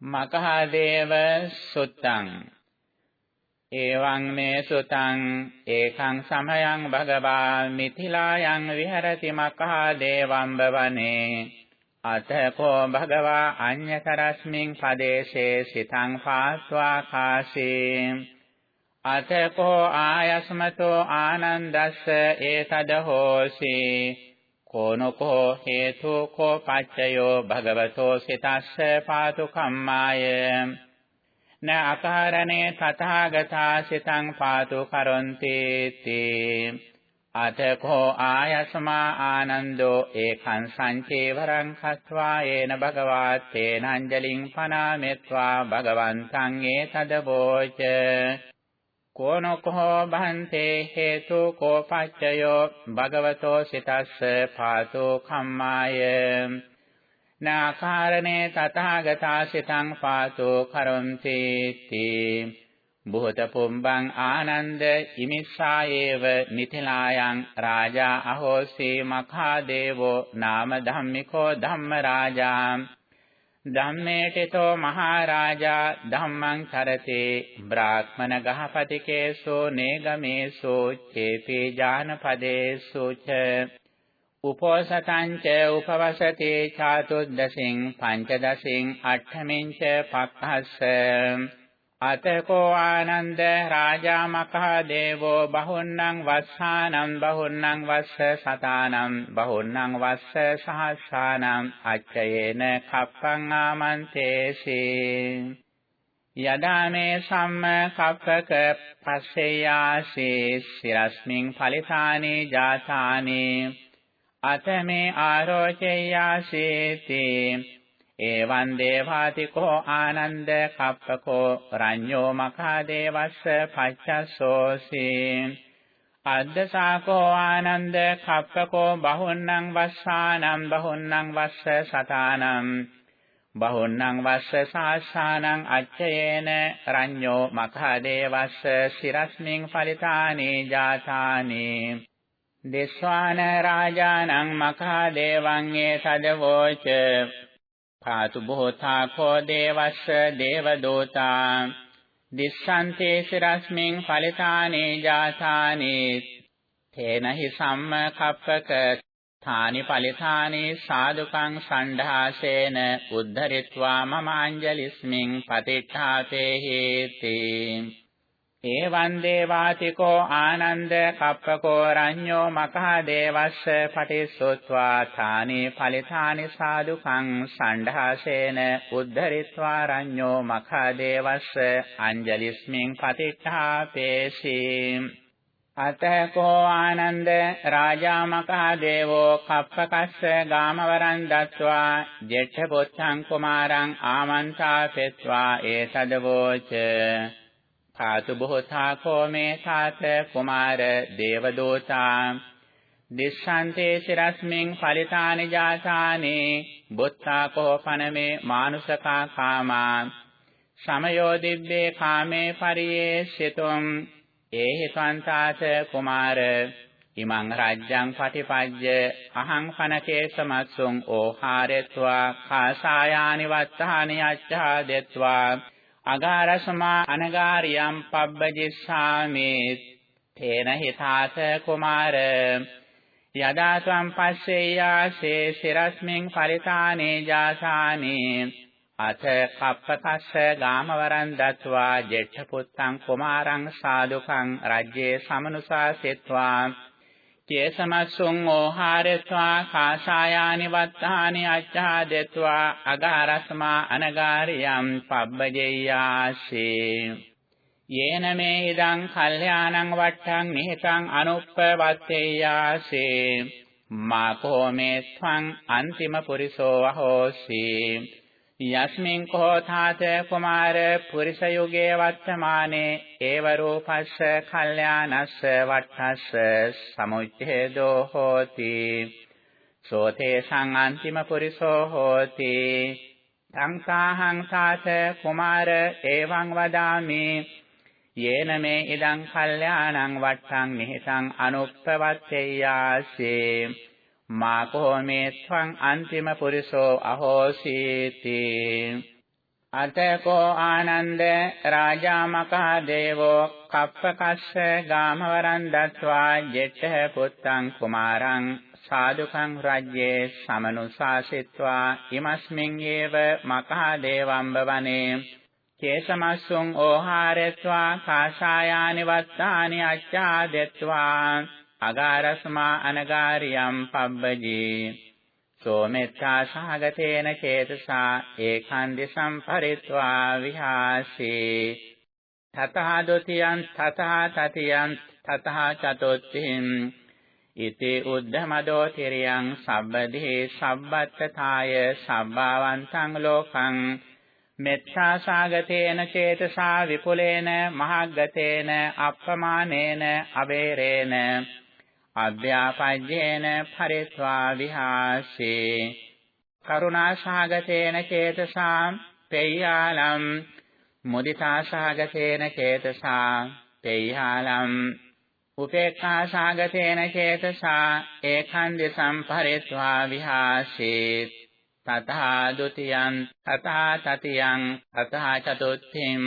මකහදේව සුත්තං. එවං මේ සුතං ඒකං සමයං භගවා මිථිලායන් විහෙරති මකහදේවම් බවනේ අතකෝ භගවා අඤ්ඤතරස්මින් පදේශේ සිතං පාස්වා කාසේ. අතකෝ ආයස්මතෝ ආනන්දස්ස ඒතද හෝසී. කෝනකෝ හේතු කෝ පච්චයෝ භගවතෝ සිතස්ස පාතු කම්මාය. න අකාරණේ තථාගතා සිතං පාතු කරොන්ති තී. අතකෝ ආයස්මා ආනන්දෝ ඒකං සංචේවරං කତ୍වා ඒන භගවා තේනංජලින් පනාමෙත්වා භගවන්තං ඒතදවෝච කෝනකෝ භන්තේ හේතු කෝපච්චයෝ භගවතෝ සිතස්ස පාතෝ කම්මාය නාකාරණේ තථාගතා සිතං පාතෝ කරොන්ති තී බුහත පුම්බං ආනන්ද ඉමිස්සායේව නිතිලායන් රාජා අහෝසී මඛා දේවෝ නාම ධම්මිකෝ ධම්ම රාජා ධම්මේටිතෝ මහරජා ධම්මං කරතේ බ්‍රාහ්මන ගහපතිකේසෝ නේගමේසෝ චේපේ ඥානපදේසු ච උපෝසතං ච උපවසති චාතුද්දසින් පංචදසින් අට්ඨමින් ච පක්ඛස්ස අතකෝ ආනන්ද රාජා මකහ දේවෝ බහුන්නං වස්සානං බහුන්නං වස්ස සතානං බහුන්නං වස්ස සහස්සානං අච්චයේන කප්පං ආමන්තේසි යදා මේ සම්ම කප්පක පස්සෙයාසී සිරස්මින් ඵලිතානේ ජාතානේ අතමේ ආරෝචෙයාසීති එවං දේවාතිකෝ ආනන්ද කප්පකෝ රඤ්ඤෝ මඛා දේවස්ස පච්චස්සෝසි අද්දසාකෝ ආනන්ද කප්පකෝ බහුන්නං වස්සානං බහුන්නං වස්ස සතානං බහුන්නං වස්ස සාස්සානං අච්චයේන රඤ්ඤෝ මඛා දේවස්ස සිරස්මින් ඵලිතානේ ජාතානේ දෙස්වාන රාජානං මඛා දේවං ඒ සදවෝච පාතු බොහෝතා කෝ දේවස්ස දේවදෝතා. දිස්සන්තේ සිරස්මින් ඵලිතානේ ජාතානේ. තේනහි සම්ම කප්පක. ථානි ඵලිතානේ සාදුකං සණ්ඩාසේන උද්ධරිත්වා මම අංජලිස්මින් පතිට්ඨාතේ හේතේ. එවං දේවාතිකෝ ආනන්ද කප්පකෝ රඤ්ඤෝ මකහ දේවස්ස පටිසොත්වා ථානේ ඵලිතානි සාදුකං සණ්ඩාසේන උද්ධරිත්වා රඤ්ඤෝ මකහ දේවස්ස අංජලිස්මින් පතිට්ඨාපේසි අතකෝ ආනන්ද රාජා මකහ දේවෝ කප්පකස්ස ගාමවරං දත්වා ජෙට්ඨ පොච්ඡං කුමාරං ආමන්තාපෙත්වා ඒතදවෝච සාතු බොහෝතා කෝමේ සාත කුමාර දේවදෝතා. දිස්සන්තේ සිරස්මින් ඵලිතානි ජාතානේ බුත්තා කෝපනමේ මානුසකා කාමා. සමයෝ දිබ්බේ කාමේ පරියේසිතුම් ඒහි සන්තාස කුමාර. ඉමං රාජ්‍යං පටිපජ්ජ අහං කනකේ සමස්සුං ඕහාරෙත්වා. කාසායානි වත්තානි අච්ඡා දෙත්වා අගාරසමා අනගාරියම් පබ්බජිස්සාමි තේන හිතාස කුමාර. යදා ත්වම් පස්සෙයාසේ සිරස්මින් පරිතානේ ජාසානේ. අත කප්පකස්ස ගාමවරන් දත්වා ජෙට්ඨ පුත්තං කුමාරං සාදුකං රජ්‍යේ සමනුසා සෙත්වා. චේසමස්සුං ඕහාරත්වා කාසායානි වත්තානි අච්ඡාදෙත්වා අගාරස්මා අනගාරියම් පබ්බජෙය්‍යාසේ. යේන මේ ඉදං කල්යාණං වට්ටං නිහිතං අනුප්පවත්තේයාසේ. මා කෝ මේ ත්වං අන්තිම පුරිසෝ වහෝසී. යස්මින් කෝ තාත කුමාර පුරිස යුගේ වත්තමානේ ඒව රූපස්ස කල්යාණස්ස වට්ඨස්ස සමුච්ඡේදෝ හෝති සෝතේ සං අන්තිම පුරිසෝ හෝති සංසාහං තාත කුමාර එවං වදාමි යේන මේ ඉදං කල්යාණං වට්ඨං නිහිතං අනුප්පවත්තේයාසේ මා කෝමේ ත්වං අන්තිම පුරිසෝ අහෝසීති? අතකෝ ආනන්ද රාජා මකා දේවෝ කප්පකස්ස ගාමවරන් දත්වා ජෙට්ඨ පුත්තං කුමාරං සාදුකං රජ්‍යේ සමනුසාසිත්වා ඉමස්මින් ඒව මකා දේවම්බ වනේ කේසමස්සුං ඕහාරෙත්වා කාශායානි වත්තානි අච්ඡාදෙත්වා අගාරස්මා අනගාරියම් පබ්බජී සෝමෙත්තා සහගතේන චේතසා ඒකන්දි සම්පරිත්වා විහාසී තතහ ဒ ුතියං තතහ තතියං තතහ චතුත්ථින් ඉති උද්ධමදෝ තිරියං සබ්බදී සබ්බත්තතාය සබ්බාවන්තං ලෝකං මෙත්තා සාගතේන චේතසා විපුලේන මහග්ගතේන අප්පමානේන අවේරේන අභ්‍යාපජ්ජේන පරිත්වා විහාසේ කරුණාසහගතේන චේතසා පෙය්‍යාලම් මුදිතාසහගතේන චේතසා පෙය්‍යාලම් උපේක්ඛාසහගතේන චේතසා ඒකන්දි සම්පරිත්වා විහාසේ තථා ဒ ුතියං තථා තතියං තථා චතුත්ථිම්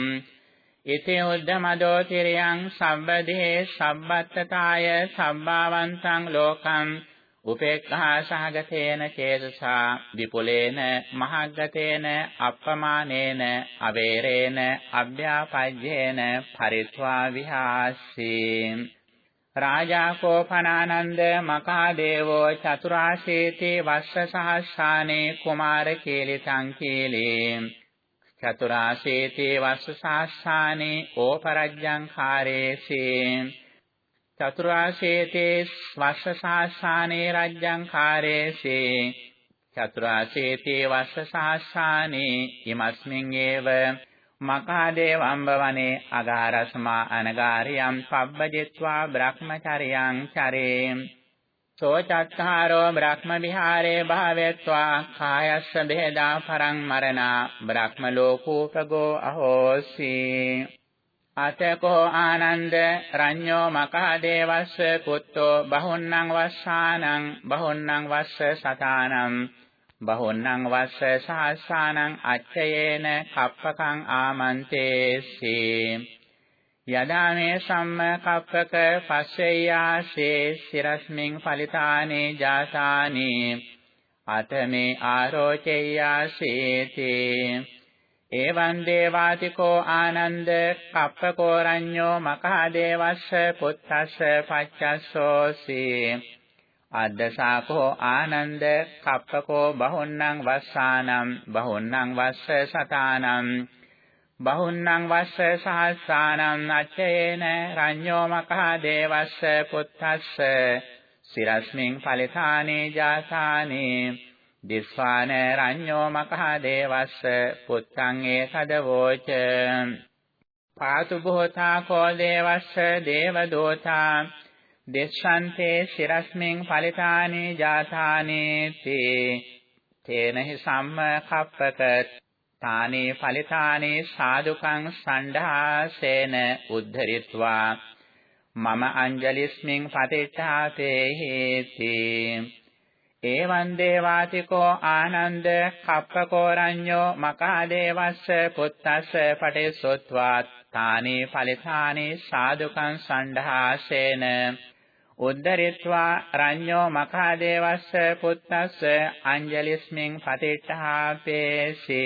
ඉති උද්ධමදෝ තිරියං සම්බදේ සම්බත්තතාය සම්භාවන්තං ලෝකං උපේක්ඛා සහගතේන චේතසා විපුලේන මහග්ගතේන අප්පමානේන අවේරේන අභ්‍යාපජ්ජේන පරිත්වා විහාසී රාජා කෝපනානන්ද මකාදේවෝ චතුරාශීති වස්ස සහස්සානේ කුමාර කීලිතං කීලී චතුරාශේතේ වස්ස සාස්සානේ ඕපරජ්ජං කාරේසේ චතුරාශේතේ වස්ස සාස්සානේ රජ්ජං කාරේසේ චතුරාශේතේ වස්ස සාස්සානේ ඉමස්මින් ඒව. මකාදේවම්බවනේ අගාරස්මා අනගාරියම් පබ්බජෙත්වා බ්‍රහ්මචරියං චරේ. සෝ චත්තාරෝ බ්‍රහ්ම විහාරේ භාවයත්වා කායස්ස බෙහෙදා පරං මරණා බ්‍රහ්ම ලෝකෝපගෝ අහෝසි අතකෝ ආනන්ද රඤ්ඤෝ මකහදේවස්ස පුත්තෝ බහුන්නං වස්සානං බහුන්නං වස්ස සතානං බහුන්නං වස්ස සහස්සානං අච්චයේන කප්පකං ආමන්තේසි යදා මේ සම්මකප්පක පස්සෙය්‍යාසේ සිරස්මින් ඵලිතානේ ජාසානේ අතමේ ආරෝචෙය්‍යාසේති එවං දේවාතිකෝ ආනන්ද කප්පකෝරඤ්ඤෝ මකහදේවස්ස පුත්තස්ස පච්චස්සෝසි අද්දසාකෝ ආනන්ද කප්පකෝ බහුන්නං වස්සානම් බහුන්නං වස්ස සතානම් බහුන්නං වස්ස සහස්සානං අච්චේන රඤ්ඤෝ මකහ දේවස්ස පුත්තස්ස සිරස්මින් ඵලිතානේ ජාසානේ දිස්වාන රඤ්ඤෝ මකහ දේවස්ස පුත්තං ඒකදවෝච පාතු බොහෝතා කෝ දේවස්ස දේවදෝතා දෙස්සන්තේ සිරස්මින් ඵලිතානේ ජාසානේ තේ තේනහි සම්ම කප්පක තානේ ඵලිතානේ සාදුකං සණ්ඩාසේන උද්ධරිත්වා. මම අංජලිස්මින් පතිච්ඡාතේ හේති. එවං දේවාතිකෝ ආනන්ද කප්පකෝරඤ්ඤෝ මකාදේවස්ස පුත්තස්ස පටිසොත්වා. තානේ ඵලිතානේ සාදුකං සණ්ඩාසේන උද්ධරිත්වා රඤ්ඤෝ මඛාදේවස්ස පුත්තස්ස අංජලිස්මින් පතිට්ඨාපේසි.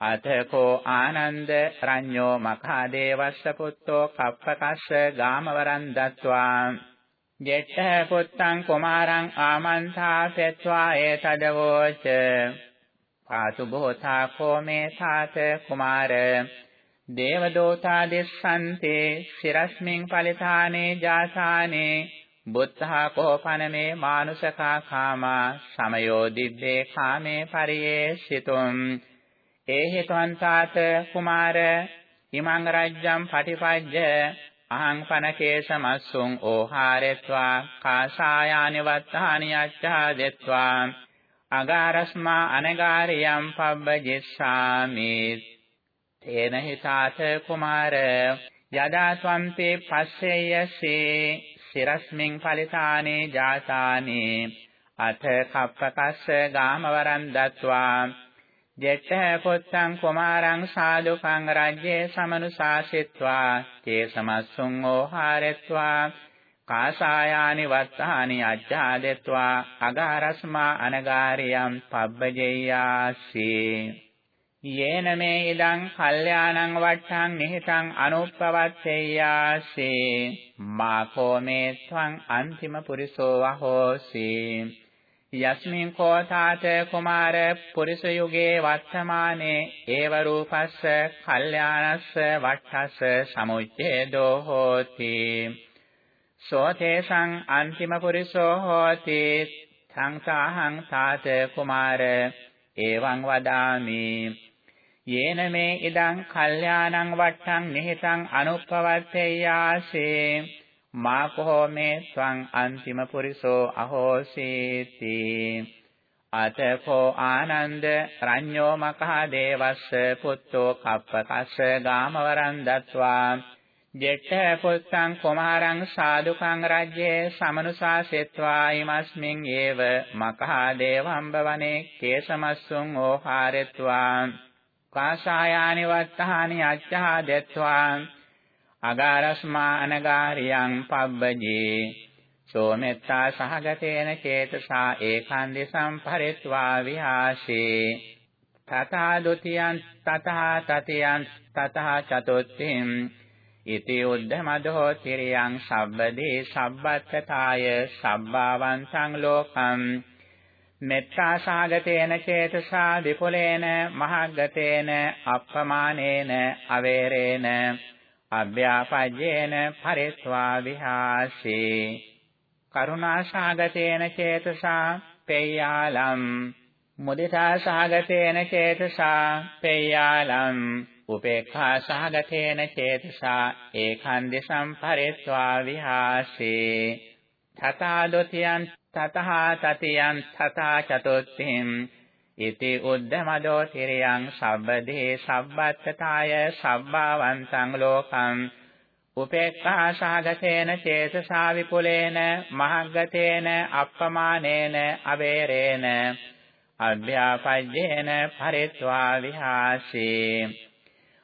අතකෝ ආනන්ද රඤ්ඤෝ මඛාදේවස්ස පුත්තෝ කප්පකස්ස ගාමවරන් දත්වා. ජෙට්ඨ පුත්තං කුමාරං ආමන්තාපෙත්වා ඒතදවෝච. පාතු බෝධා කෝමේ සාත කුමාර. දේවදෝතා දෙස්සන්තේ සිරස්මින් පලිතානේ ජාසානේ බුද්ධා කෝපනමේ මානුසකා කාමා සමයෝ දිබ්බේ කාමේ පරියේසිතුම් ඒහි තවන්තාත කුමාර ඉමං රජ්ජම් පටිපජ්ජ අහං පනකේසමස්සුං ඕහාරෙත්වා කාසායානි වත්තානි අච්ඡා දෙත්වා අගාරස්මා අනගාරියම් පබ්බජිස්සාමි තේන හිතාත කුමාර යදා ත්වම්පේ පස්සේයසේ සිරස්මින් ඵලිතානේ ජාතානේ අත කප්පකස්ස ගාමවරන් දත්වා ජෙට්ඨ පුත්තං කුමාරං සාදුකං රජ්‍යේ සමනුසාසිත්වා චේසමස්සුං ඕහාරෙත්වා කාසායානි වත්තානි අජ්ජාදෙත්වා අගාරස්මා අනගාරියම් පබ්බජෙය්‍යාසි යේන මේ ඉදං කල්යාණං වට්ඨං නිහිතං අනුප්පවත්තේයාසි මාකෝ මේ ත්වං අන්තිම පුරිසෝ වහෝසි। යස්මින් කෝතාත කුමාර පුරිස යුගේ වත්තමානේ ඒව රූපස්ස කල්යාණස්ස වට්ඨස්ස සමුච්ඡේදෝ හෝති සෝතේසං අන්තිම පුරිසෝ හෝති। සංසාහං තාත කුමාර එවං වදාමි। යේන මේ ඉදං කල්යාණං වට්ටං නිහිතං අනුප්පවත්තේයාසේ මා කෝ මේ ස්වං අන්තිම පුරිසෝ අහෝසීති අතකෝ ආනන්ද රඤ්ඤෝ මකහ දේවස්ස පුත්තෝ කප්පකස්ස ගාමවරන් දත්වා ජෙට්ඨ පුත්තං කුමාරං සාදුකං රජ්‍යේ සමනුසාසෙත්වා ීමස්මින් ඒව මකහා දේවම්බ වනේ කේසමස්සුං ඕහාරෙත්වා කාසායානි වත්තහානි අච්ඡා දෙත්වා. අගාරස්මා අනගාරියං පබ්බජේ. සෝමෙත්තා සහගතේන චේතසා ඒකන්දි සම්පරිත්වා විහාසේ. තථා ဒ ුතියං තථා තතියං තථා චතුත්ථිම්. ඉති උද්ධමදෝ තිරියං සබ්බදී සබ්බත්තතාය සබ්බාවන්තං ලෝකම් මෙත්තා සාගතේන චේතසා විපුලේන මහග්ගතේන අප්පමානේන අවේරේන අභ්‍යාපජ්ජේන පරිත්වා විහාසී. කරුණා සාගතේන චේතසා පේයාලම් මුදිතා සාගතේන චේතසා පේයාලම් උපේක්ඛා සහගතේන චේතසා ඒකන්දි සම්පරිත්වා විහාසේ. තථා ဒ ුතියං තතහා තතියං තථා චතුත්ථිම්. ඉති උද්ධමදෝ තිරියං සබ්බදේ සබ්බත්තතාය සබ්බාවන්තං ලෝකං. උපේක්ඛා සහගතේන චේතසා විපුලේන මහග්ගතේන අප්පමානේන අවේරේන. අභ්‍යාපජ්ජේන පරිත්වා විහාසී.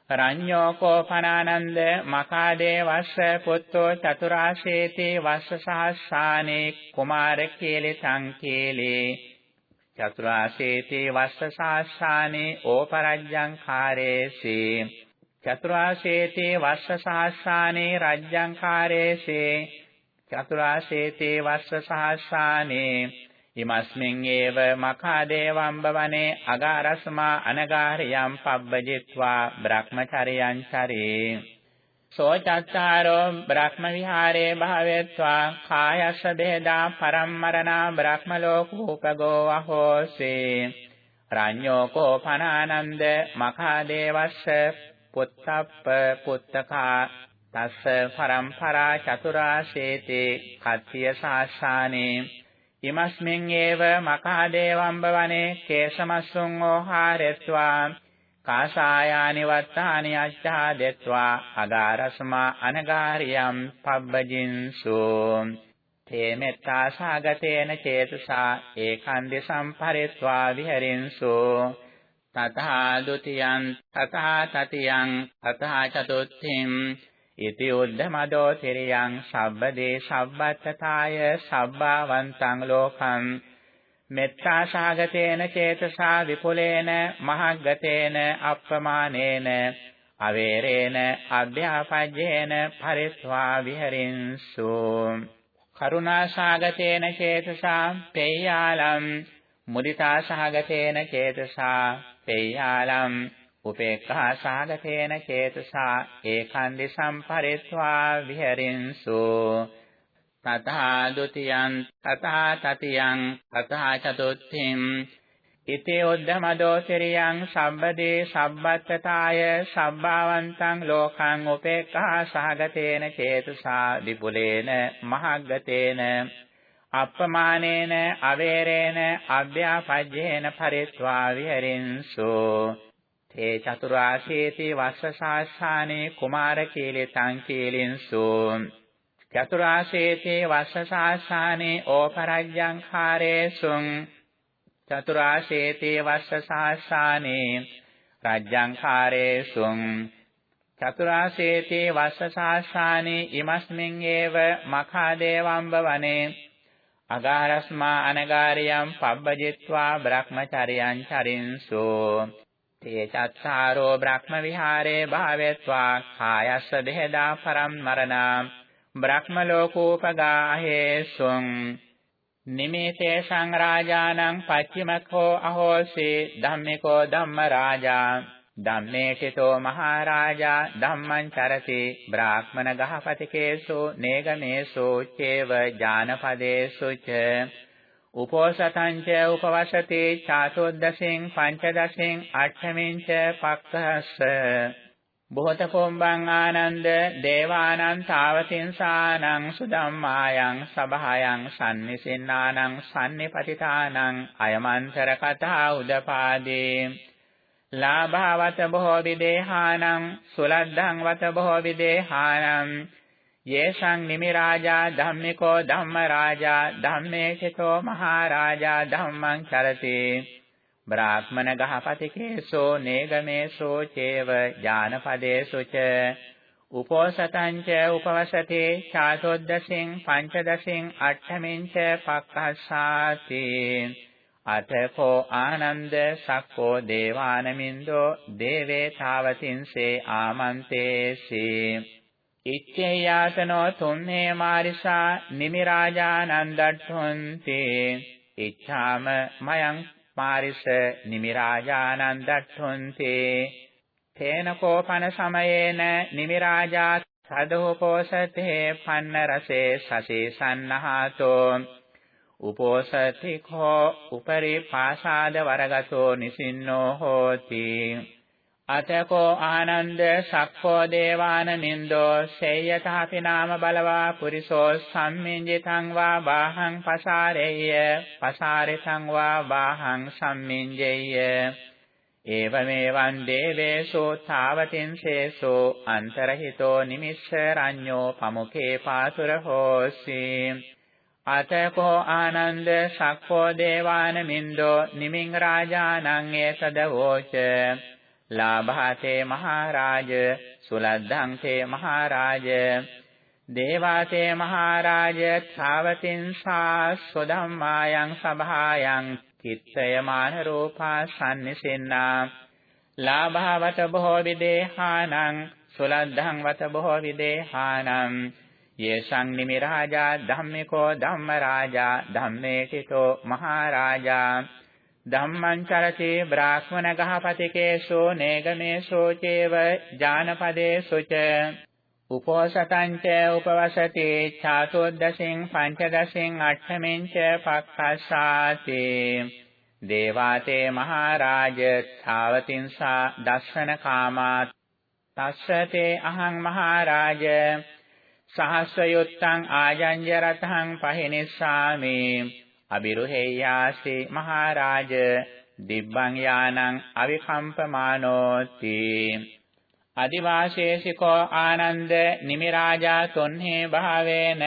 රඤ්ඤෝ කෝපනානන්ද මකාදේ වස්ස පුත්තෝ චතුරාශේති වස්ස සහස්සානේ කුමාර කීලි සංකීලි චතුරාශේති වස්ස සහස්සානේ ඕපරජ්ජං කාරේසි චතුරාශේති වස්ස සහස්සානේ රජ්ජං කාරේසි චතුරාශේති වස්ස සහස්සානේ ඉමස්මින් ඒව මඛාදේවම්බ වනේ අගාරස්මා අනගාරියම් පබ්බජිත්වා බ්‍රහ්මචරියං චරේ. සෝ චත්තාරෝ බ්‍රහ්ම විහාරේ භාවෙත්වා කායස්ස බෙදා පරම්මරණා බ්‍රහ්ම ලෝකෝපගෝ අහෝසේ. රඤ්ඤෝ කෝපනානන්ද මඛාදේවස්ස පුත්තප්ප පුත්තකා තස්ස පරම්පරා චතුරාශේතේ කත්තිය සාසානේ ඉමස්මින් ඒව මකාදේවම්බ වනේ කේශමස්සුං ඕහාරෙත්වා කාසායානි වත්තානි අච්ඡා දෙත්වා අගාරස්මා අනගාරියම් පබ්බජින්සු. තේ මෙත්තා සාගතේන චේතසා ඒකන්දි සම්පරිත්වා විහෙරින්සු. තථා ဒ ුතියං තථා තතියං තථා චතුත්ථිම් ඉති උද්ධමදෝ තිරියං සබ්බදේ සබ්බත්තතාය සබ්බාවන්තං ලෝකං මෙත්තා සාගතේන චේතසා විපුලේන මහග්ගතේන අප්‍රමාණේන අවේරේන අභ්‍යාපජ්ජේන පරිස්වා විහරින්සු කරුණා සාගතේන චේතසා පේයාලම් මුදිතා සාගතේන චේතසා පේයාලම් උපේක්ඛා සාගතේන චේතසා ඒකන්දි සම්පරිත්වා විහෙරින්සු. තථා ဒ ුතියං තථා තතියං තථා චතුත්ථිම් ඉතේ උද්ධමදෝ සිරියං සම්බදේ සබ්බත්තතාය සබ්බාවන්තං ලෝකං උපේක්ඛා සහගතේන චේතසා විපුලේන මහග්ගතේන. අප්පමානේන අවේරේන අභ්‍යාපජ්ජේන පරිත්වා විහෙරින්සු. තේ චතුරාශේති වස්සසාස්සානේ කුමාර කීලිතං කීලින්සු චතුරාශේති වස්සසාස්සානේ ඕපරජ්ජං khාරේසුං චතුරාශේතේ වස්ස සහස්සානේ රජ්ජංකාරේසුං චතුරාශේතේ වස්ස සහස්සානේ ඉමස්මින් ඒව මඛාදේවම්බ වනේ අගාරස්මා අනගාරියම් පබ්බජිත්වා බ්‍රහ්මචරියං චරින්සෝ. තේ චත්තාරෝ බ්‍රහ්ම විහාරේ භාවත්වා කායස්ස දෙහදා පරම් මරණා. බ්‍රහ්ම ලෝකෝපගාහේසුං නිමේතේ සංරාජානං පච්චිමකෝ අහෝසි ධම්මිකෝ ධම්ම රාජා ධම්මේකිතෝ මහරජා ධම්මං චරති. බ්‍රාහ්මන ගහපතිකේසු නේගමේසු චේව ඥානපදේසු ච. උපෝසතං ච උපවසති චාතුද්දසින් පංචදසින් අට්ඨමින් ච පක්ඛස්ස. බොහෝත පොම්බං ආනන්ද දේවානං තාවතින්සානං සුදම්මායන් සබහායන් සම්නිසින්නානං සම්නිපතිතානං අයමන්තර කතා උදපාදේ. ලාභවත බොහෝ විදේහානං සුලද්ධං වත බොහෝ විදේහානං යේසං නිමිරාජා ධම්මිකෝ ධම්මරාජා ධම්මේචිතෝ මහරාජා ධම්මං චරති. බ්‍රාහ්මන ගහපතිකේසෝ නේගමේසෝ චේව ඥානපදේසු ච. උපෝසතං ච උපවසති චාතොද්දසින් පංචදසින් අට්ඨමින් ච පක්ඛස්සාති. අතකෝ ආනන්ද සක්කෝ දේවානමින්දෝ දේවේ තාවතින්සේ ආමන්තේසි. ඉච්ඡේයාසනෝ තුන්නේ මාරිසා නිමිරාජානන්දට්ඨොන්ති ඉච්ඡාම මයං මාරිස නිමිරාජානන්දට්ඨොන්ති තේන කෝපන සමයේන නිමිරාජා සදෝපෝසතේ පන්න රසේ සසේ සන්නහතෝ උපෝසතිකෝ උපරි පාසාද වරගතෝ නිසින්නෝ හෝති අතකෝ ආනන්ද සක්ඛෝ දේවාන නින්දෝ සේයතාපි නාම බලවා පුරිසෝ සම්මින්ජිතං වා බාහං පසාරෙය්‍ය පසාරිතං වා බාහං සම්මින්ජෙය්‍ය ඒවමේවං දේවේසෝ තාවතින්සේසෝ අන්තරහිතෝ නිමිස්සරඤ්ඤෝ පමුඛේ පාතුර හෝසි අතකෝ ආනන්ද සක්කෝ දේවාන මින්දෝ නිමින් රාජානං ඒතදවෝච ලාභාතේ මහරජ සුලද්ධං තේ මහරජ දේවාතේ මහරජ ථාවතින්සා සොධම්මායන් සභායන් කිත්තයමාන රූපා සම්නිසෙන්නා. ලාභවත බොහෝ විදේහානං සුලද්ධං වත බොහෝ විදේහානං. යේසං නිමිරාජා ධම්මිකෝ ධම්මරාජා ධම්මේටිතෝ මහරජා. ධම්මං චරති බ්‍රාහ්මණ ගහපතිකේසෝ නේගමේසෝ චේව ඥානපදේසු ච උපෝසතං ච උපවසති චාතොද්දසින් පංචදසින් අට්ඨමින් ච පක්ඛස්සාති දේවාතේ මහරජ ථාවතින්සා දස්සන කාමා තස්සතේ අහං මහරජ සහස්‍රයුත්තං ආජඤ්‍ය රතං පහිනිස්සාමි අබිරුහෙය්‍යාසි මහරජ දිබ්බං යානං අවිකම්පමානෝති. අදිවාශේසිකෝ ආනන්ද නිමිරාජා තොන්හේ භාවේන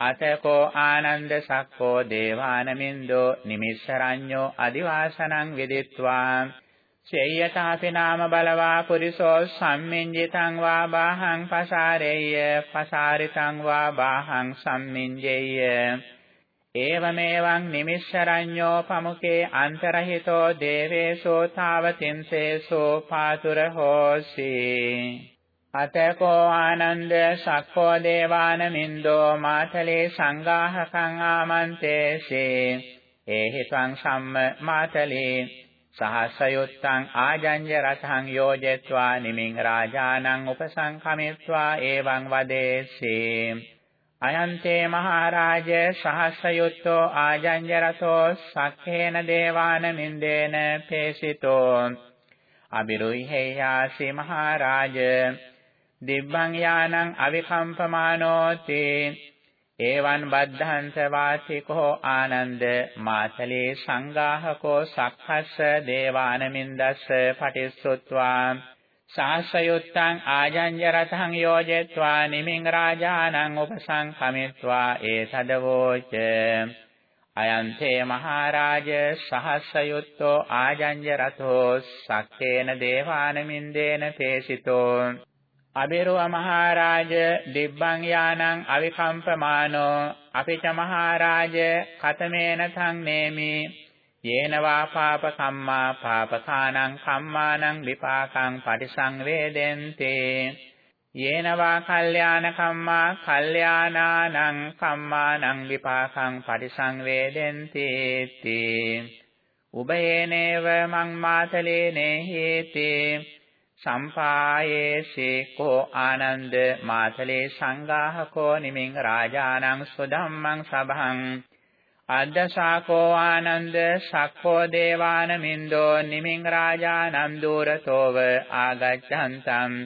අතකෝ ආනන්ද සක්කෝ දේවානමින්දෝ නිමිස්සරඤ්ඤෝ අදිවාසනං විදිත්වා. සේයතාපි නාම බලවා පුරිසෝ සම්මින්ජිතං වා බාහං පසාරෙය්‍ය පසාරිතං වා බාහං සම්මින්ජෙය්‍ය ඒවමේවං නිමිස්සරඤ්ඤෝ පමුකේ අන්තරහිතෝ දේවේසෝ තාවතින්සේසෝ පාතුර හෝසි අතකෝ ආනන්ද සක්කෝ දේවාන මින්දෝ මාතලේ සංඝාහකං ආමන්තේසේ ඒහි ත්වං සම්ම මාතලේ සහස්සයුත්තං ආජඤ්‍ය රතං යෝජෙත්වා නිමින් රාජානං උපසංඛමිත්වා එවං වදේසී අයන්තේ මහරජ සහස්සයුත්තෝ ආජඤ්‍ය රතෝ සක්ඛේන දේවාන නින්දේන පේසිතෝ. අබිරුයිහෙයාසි මහරජ දිබ්බං යානං අවිකම්පමානෝති ඒවන් බද්ධන්ත වාසිකෝ ආනන්ද මාතලේ සංගාහකෝ සක්ඛස්ස දේවානමින්දස්ස පටිස්සුත්වා. සාසයුත්තං ආජඤ්‍ය රතං යෝජෙත්වා නිමින් රාජානං උපසංඛමිත්වා ඒතදවෝච। අයන්තේ මහරජ සහස්සයුත්තෝ ආජඤ්‍ය රතෝ සක්කේන දේවානමින්දේන තේසිතෝ। අබිරුව මහරජ දිබ්බං යානං අවිකම්පමානෝ। අපිච මහරජ කතමේන තං නේමි। යේනවා පාප කම්මා පාපකානං කම්මානං විපාකං පටිසංවේදෙන්තේ යේනවා කල්යාණ කම්මා කල්යාණානං කම්මානං විපාකං පරිසංවේදෙන්ති. තී උභයේනේව මං මාතලේනේ හේති සම්පායේසේ කෝ ආනන්ද මාතලේ සංඝාහකෝ නිමින් රාජානං සුධම්මං සභං අද්දසාකෝ ආනන්ද සක්කෝ දේවානමින්දෝ නිමින් රාජානං දුරතෝව ආගච්ඡන්තං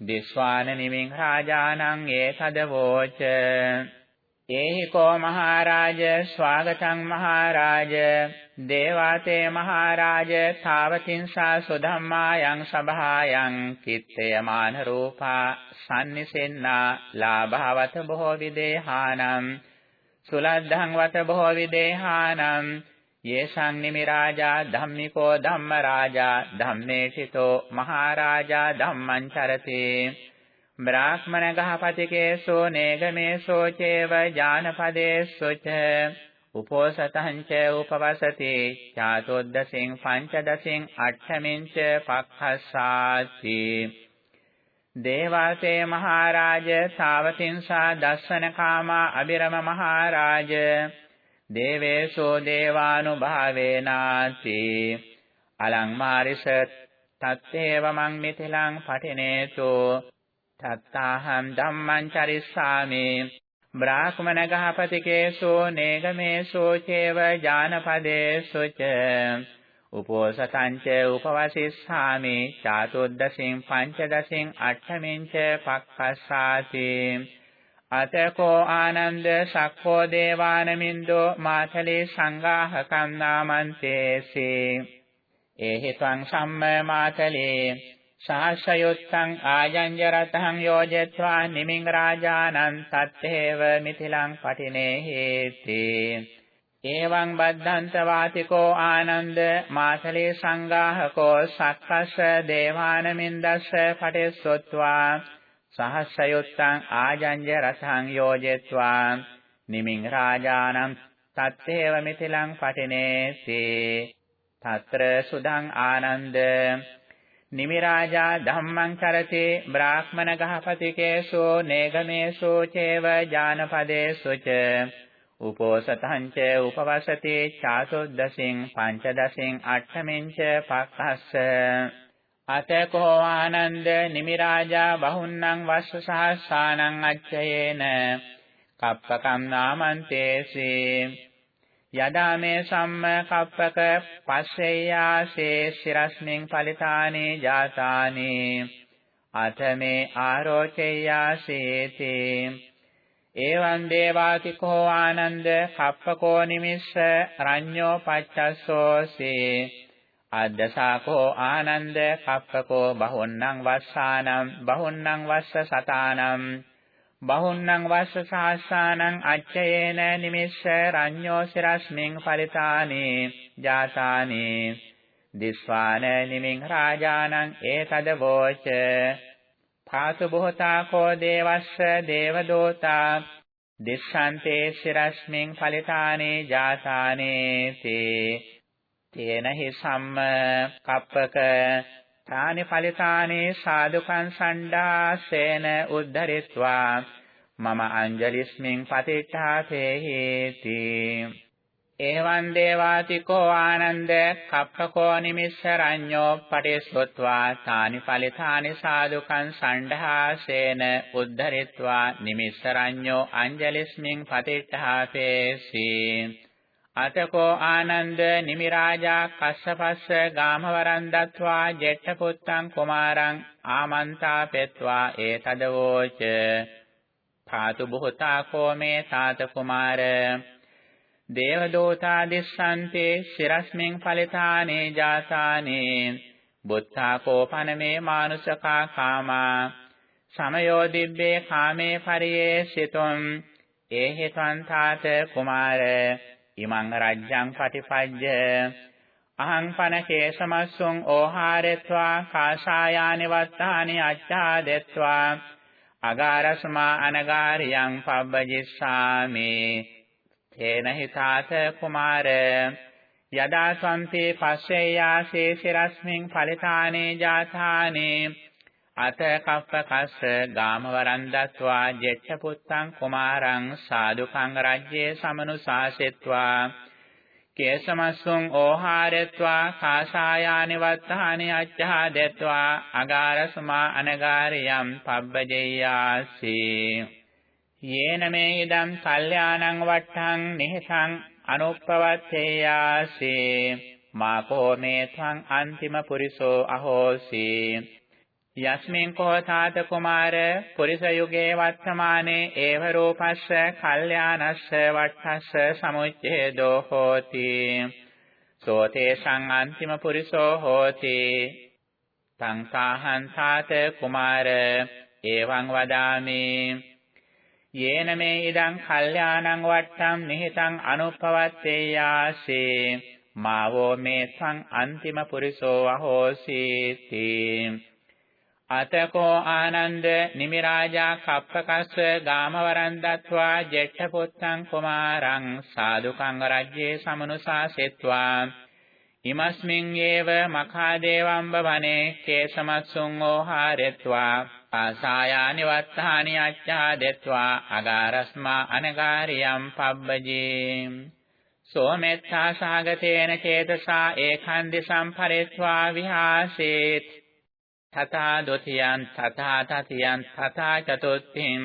දිස්වාන නිමින් රාජානං ඒතදවෝච ඒහි කෝ මහරජ ස්වාගතං මහරජ. දේවාතේ මහරජ තාවතින්සා සුධම්මායන් සභායන් කිත්තයමාන රූපා සම්නිසෙන්නා ලාභවත බොහෝ විදේහානම්. සුලද්ධං වත බොහෝ විදේහානම් යේසං නිමිරාජා ධම්මිකෝ ධම්මරාජා ධම්මේසිතෝ මහරාජා ධම්මං චරති. බ්‍රාහ්මණ ගහපතිකේසෝ නේගමේසෝ චේව ඥානපදේසු ච උපෝසතං ච උපවසති. චාතොද්දසින් පංචදසින් අට්ඨමින් ච පක්ඛස්සාති. දේවාසේ මහරජ සාවතින්සා දස්සන කාමා අබිරම මහරජ. දේවේසෝ දේවානුභාවේනාති. අලං මාරිස තත්තේව මං මිතිලං පටිනේතු. තත්තාහං ධම්මං චරිස්සාමි. බ්‍රාහ්මණ ගහපතිකේසෝ නේගමේසෝ චේව ඥානපදේසු ච. උපෝසතං ච උපවසිස්සාමි චාතුද්දසින් පංචදසින් අට්ඨමින් ච පක්ඛස්සාති අතකෝ ආනන්ද සක්කෝ දේවානමින්දෝ මාතලේ සංඝාහකම් නාමන්තේසේ ඒහි ත්වං සම්ම මාතලේ සාසයුත්තං ආයඤ්‍ය රතං යෝජෙත්වා නිමින් රාජානං තත්තේව මිතිලං පටිනේ හේති එවං බද්ධන්ත වාතිකෝ ආනන්ද මාතලේ සංඝාහකෝ සක්කස්ස දේවානමින්දස්ස පටිස්සොත්වා සහස්සයුත්තං ආජඤ්‍ය රසං යෝජෙත්වා නිමින් රාජානම් තත්තේව මිතිලං පටිනේති తත්‍ර සුදං ආනන්ද නිමි රාජා ධම්මං කරති බ්‍රාහ්මණ ගහපතිකේසෝ නේගමේසෝ චේව ඥානපදේසු ච උපෝසතං ච උපවසති චාසොද්දසින් පංචදසින් අට්ඨමින් ච පක්ඛස්ස. අතකෝ ආනන්ද නිමිරාජා බහුන්නං වස්ස සහස්සානං අච්චයේන කප්පකම් නාමන්තේසි. යදා මේ සම්ම කප්පක පස්සෙයාසේ සිරස්මින් පලිතානේ ජාතානේ. අතමේ ආරෝචෙයාසේති එවං දේවාතිකෝ ආනන්ද කප්පකෝ නිමිස්ස රඤ්ඤෝ පච්චස්සෝසේ අද්දසාකෝ ආනන්ද කප්පකෝ බහුන්නං වස්සානම් බහුන්නං වස්ස සතානම් බහුන්නං වස්ස සහස්සානං අච්චයේන නිමිස්ස රඤ්ඤෝ සිරස්මින් පරිතානේ ජාතානේ. දිස්වාන නිමින් රාජානං ඒතද වෝච. පාසු බොහතා කෝ දේවස්ස දේවදෝතා දිස්සන්තේ සිරස්මින් පලිතානේ ජාතානේ තේ තේන හි සම්ම කප්පක තානි ඵලිතානේ සාදුකං සණ්ඩාසේන උද්ධරිත්වා. මම අංජලිස්මින් පතිට්ඨාතේ හේති. එවං දේවාතිකෝ ආනන්ද කප්පකෝ නිමිස්සරඤ්ඤෝ පටිසොත්වා තානි ඵලිතානි සාදුකං සණ්ඩාසේන උද්ධරිත්වා නිමිස්සරඤ්ඤෝ අංජලිස්මින් පතිට්ඨාතේසි අතකෝ ආනන්ද නිමිරාජා කස්සපස්ස ගාමවරන් දත්වා ජෙට්ඨ පුත්තං කුමාරං ආමන්තා පෙත්වා ඒතදවෝච පාතු බුහතා කෝමේ තාත කුමාර. දේවදෝතා දිස්සන්තේ සිරස්මින් ඵලිතානේ ජාසානේ බුත්තා කෝපනමේ මානුසකා කාමා සමයෝ දිබ්බේ කාමේ පරියේ සිතුම් ඒහෙතං තාත කුමාර ඉමං රජ්ජං පටිපජ්ජ අහං පන කේසමස්සුං ඕහාරෙත්වා කාසායානි වත්තානි අච්ඡාදෙත්වා අගාරස්මා අනගාරියං පබ්බජිස්සාමි තේන හිතාත කුමාර. යදා සම්පේ පස්සේයාසේ සිරස්මින් ඵලිතානේ ජාථානේ අත කප්ප කස්ස ගාමවරන්දත්වා ජෙච්ඡ පුත්තං කුමාරං සාදුකං රජ්‍යේ සමනුසාසෙත්වා. කේසමස්සුං ඕහාරෙත්වා කාසායානි වත්තානි අච්ඡා දෙත්වා අගාරසමා අනගාරියම් පබ්බජෙය්‍යාසි යේන මේ ඉදම් කල්යාණං වට්ඨං නිහසං අනුප්පවත්තේයාසි මාකෝ මේ ත්වං අන්තිම පුරිසෝ අහෝසි යස්මින් කෝතාත කුමාර පුරිස යුගේ වත්තමානේ ඒව රූපස්ස කල්යාණස්ස වට්ඨස්ස සමුච්ඡේදෝ හෝති සෝතේ සංअंतिම පුරිසෝ හෝති තං සාහන්සාත කුමාර එවං වදාමි යේන මේ ඉදං කල්යාණං වට්ටම් නිහිතං අනුපවත්තේයාසේ. මාවෝ මේ සං අන්තිම පුරිසෝ අහෝසීති. අතකෝ ආනන්ද නිමිරාජා කප්පකස්ස ගාමවරන් දත්වා ජෙට්ඨ පුත්තං කුමාරං සාදුකංග රජ්‍යේ සමනුසාසෙත්වා ඉමස්මින් යේව මඛාදේවම්බ වනේ කේසමස්සුං ඕහාරෙත්වා. ආසායානි වත්තානි අච්ඡාදෙත්වා අගාරස්මා අනගාරියම් පබ්බජේ සෝමෙත්තා සාගතේන චේතසා ඒඛන්දි සම්පරෙත්වා විහාසේත් තථා ဒ ොතියං තථා තතියං තථා චතුත්ථින්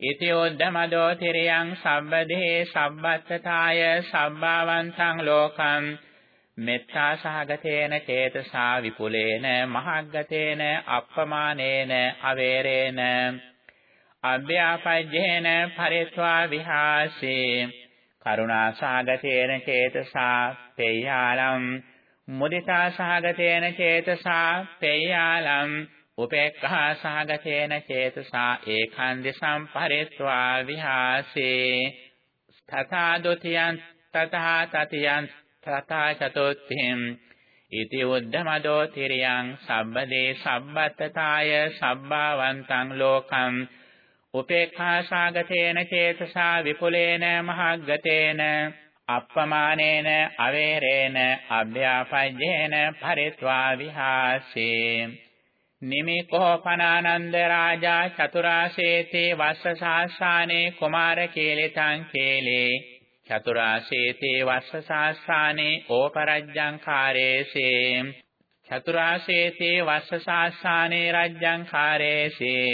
ඉති උද්ධමදෝ තිරියං සබ්බදේ සබ්බත්තතාය සබ්බාවන්තං ලෝකං මෙත්තා සහගතේන චේතසා විපුලේන මහග්ගතේන අප්පමානේන අවේරේන අභ්‍යාපජ්ජේන පරිත්වා විහාසේ කරුණා සහගතේන චේතසා පේයාලම් මුදිතා සහගතේන චේතසා පේයාලම් උපේක්ඛා සහගතේන චේතසා ඒකන්දි සම්පරිත්වා විහාසේ තථා ဒ ුතියං තථා තතියං තථා චතුත්ථිම් ඉති උද්ධමදෝ තිරියං සබ්බදේ සබ්බත්තතාය සබ්බාවන්තං ලෝකං උපේක්ඛා සාගතේන චේතසා විපුලේන මහග්ගතේන අප්පමානේන අවේරේන අභ්‍යාපජ්ජේන පරිත්වා විහාසේ නිමිකෝ පනානන්ද රාජා චතුරාසේති වස්ස සාස්සානේ කුමාර කේලිතං කේලේ චතුරාසේති වස්ස සාස්සානේ ඕපරජ්ජං කාරේසේ චතුරාසේති වස්ස සාස්සානේ රජ්ජං කාරේසේ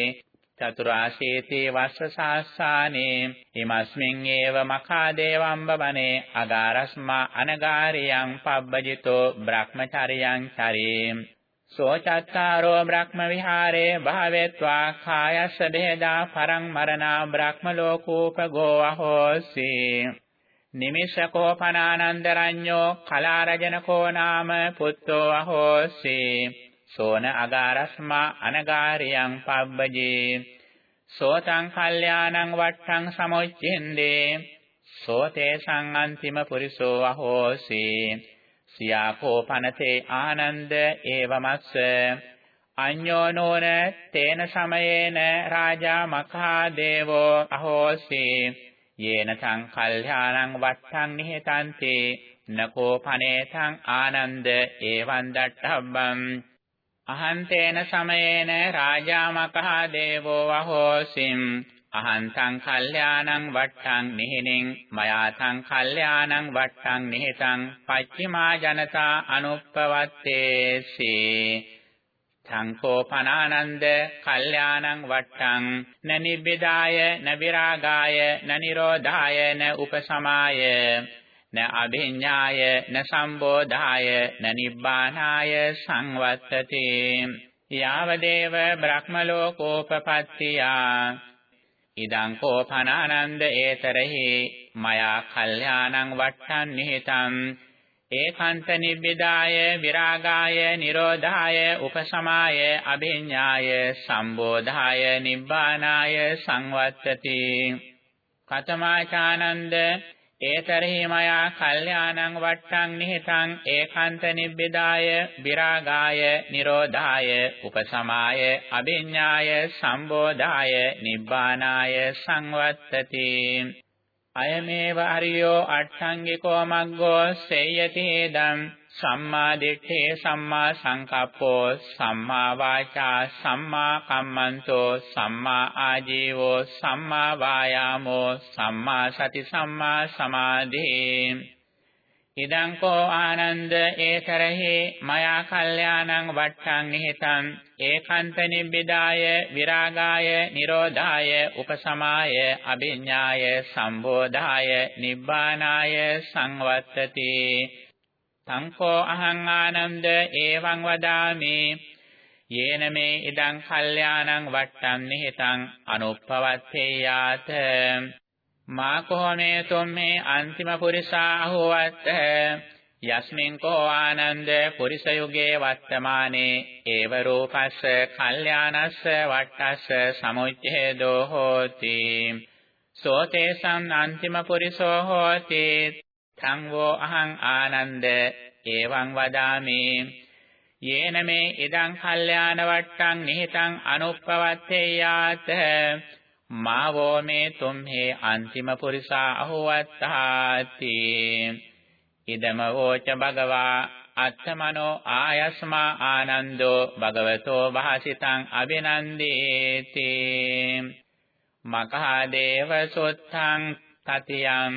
චතුරාශීති වස්ස සාස්සානේ හිමස්මින් ඒව මඛාදේවම්බ වනේ අගාරස්මා අනගාරියං පබ්බජිතෝ බ්‍රහ්මචරියං චරේ සෝචත්තාරෝ බ්‍රහ්ම විහාරේ භාවෙත්වා කායස්ස බෙහෙදා පරං මරණා බ්‍රහ්ම ලෝකෝපගෝ අහෝසි නිමිෂකෝ පනානන්දරඤ්ඤෝ කලාරජනකෝ නාම පුත්තෝ අහෝසි සෝන අගාරස්මා අනගාරියං පබ්බජේ සෝතං කල්යාණං වට්ටං සමුච්චින්දේ සෝතේ සංअंतिම පුරිසෝ අහෝසි සියාකෝ පනතේ ආනන්ද ඒවමස්ස අඤ්ඤෝ නෝන තේන සමයේන රාජා මඛා දේවෝ අහෝසි යේන තං කල්යාණං වට්ටං නිහෙතන්ති නකෝ පනේතං ආනන්ද ඒවං දට්ඨබ්බං අහන්තේන සමයේන රාජාමකහා දේවෝ වහෝසිම් අහන්තං කල්යාණං වට්ටං නිහිනින් මයාතං කල්යාණං වට්ටං නිහිතං පච්චිමා ජනතා අනුප්පවත්තේසි සංකෝ පනානන්ද කල්යාණං වට්ටං නනිබ්බිදාය නවිරාගාය නනිරෝධාය න උපසමාය න අභිඤ්ඤාය න සම්බෝධාය න නිබ්බානාය සංවත්තති. යාවදේව බ්‍රහ්ම ලෝකෝපපත්තියා. ඉදං කෝපනානන්ද ඒතරෙහි මයා කල්යාණං වට්ටන් නිහිතං ඒකාන්ත නිබ්බිදාය විරාගාය නිරෝධාය උපසමාය අභිඤ්ඤාය සම්බෝධාය නිබ්බානාය සංවත්තති. කතමාචානන්ද ඒතරහි මයා කල්යාණං වට්ටං නිහිතං ඒකාන්ත නිබ්බිදාය විරාගාය නිරෝධාය උපසමාය අභිඤ්ඤාය සම්බෝධාය නිබ්බානාය සංවත්තති. අයමේව අරියෝ අට්ඨංගිකෝ මග්ගෝ සේයති හේදම් සම්මා දිට්ඨේ සම්මා සංකප්පෝ සම්මා වාචා සම්මා කම්මන්තෝ සම්මා ආජීවෝ සම්මා වායාමෝ සම්මා සති සම්මා සමාධි ඉදං කෝ ආනන්ද ඒතරහි මයා කල්යාණං වට්ටං නිහිතං ඒකාන්ත නිබ්බිදාය විරාගාය නිරෝධාය උපසමාය අභිඤ්ඤාය සම්බෝධාය නිබ්බානාය සංවත්තති. සංකෝ අහං ආනන්ද එවං වදාමි. යේන මේ ඉදං කල්යාණං වට්ටං නිහිතං අනුප්පවත්තේයාත මා කෝමේ තුම්මේ අන්තිම පුරිසා අහුවත් යස්මින් කෝ ආනන්ද පුරිස යුගේ වත්තමානේ ඒව රූපස්ස කල්යාණස්ස වට්ටස්ස සමුච්ඡේදෝ හෝති. සෝතේසං අන්තිම පුරිසෝ හෝති. තං වෝ අහං ආනන්ද. එවං වදාමි. යේන මේ ඉදං කල්යාණ වට්ටං නිහිතං අනුප්පවත්තේයාත මාවෝ මේ තුම්හි අන්තිම පුරිසා අහුවත්තාති. ඉදම වෝච භගවා අත්තමනෝ ආයස්මා ආනන්දෝ භගවතෝ භාසිතං අබිනන්දේති මකහා දේව සොත්තං තතියම්.